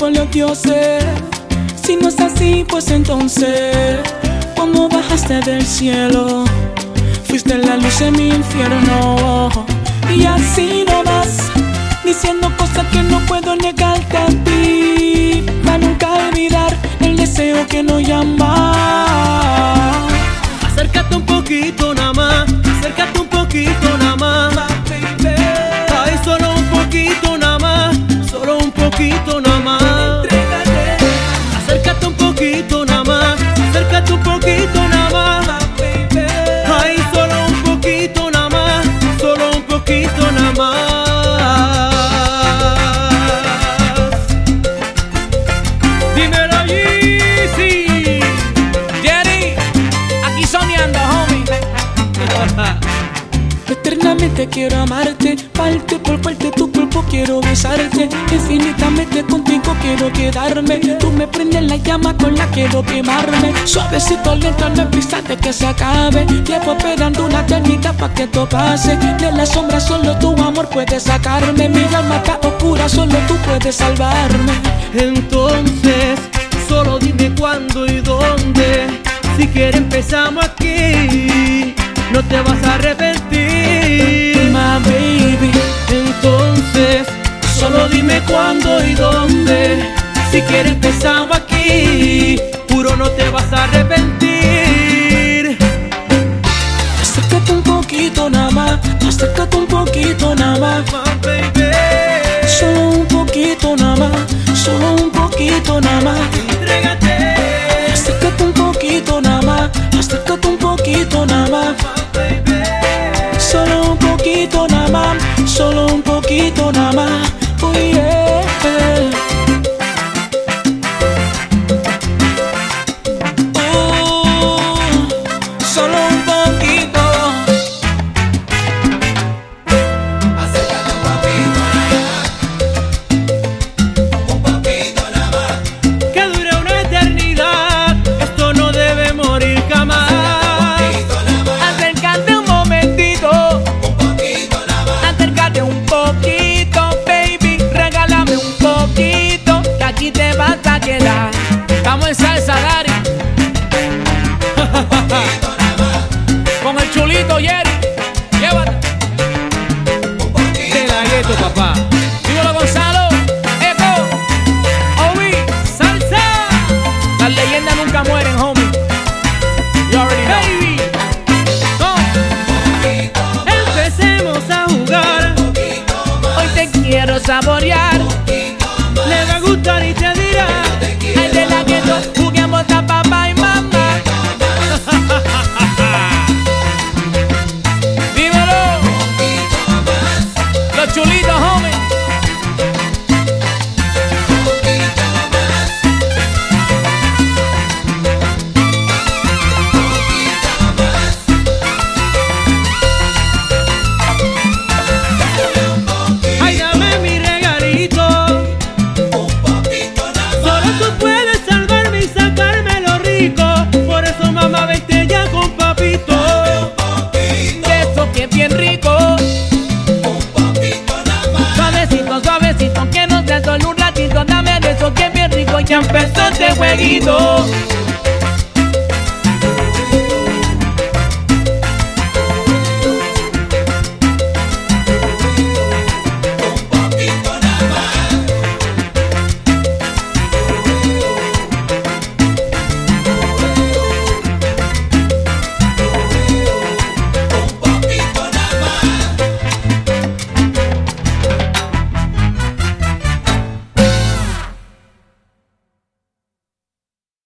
los dioses. Si no es así, pues entonces, cuando bajaste del cielo, fuiste la luz en mi infierno. Y así no vas, diciendo cosas que no puedo negarte a ti. Para nunca olvidar el deseo que nos llama. Acércate un poquito nada más, acércate un poquito nada más. Eternamente quiero amarte, parte por parte tu cuerpo quiero besarte, infinitamente contigo quiero quedarme. Tú me prendes la llama con la quiero quemarme. Suavecito lento no pisaste que se acabe. Llevo esperando una eternidad pa' que esto pase. De la sombra solo tu amor puede sacarme. Mi alma está oscura, solo tú puedes salvarme. Entonces, solo dime cuándo y dónde. Si quieres empezamos aquí, no te vas a arrepentir. My baby, Entonces, solo dime cuándo y dónde. Si quieres empezamos aquí, puro no te vas a arrepentir. acércate un poquito nada más, acércate un poquito nada más. Baby, Solo un poquito nada más, solo un poquito nada más. Poquito Estamos en salsa, Dari. Con el chulito, Jerry. Llévate. De la gueto, papá. Ya empezó este jueguito.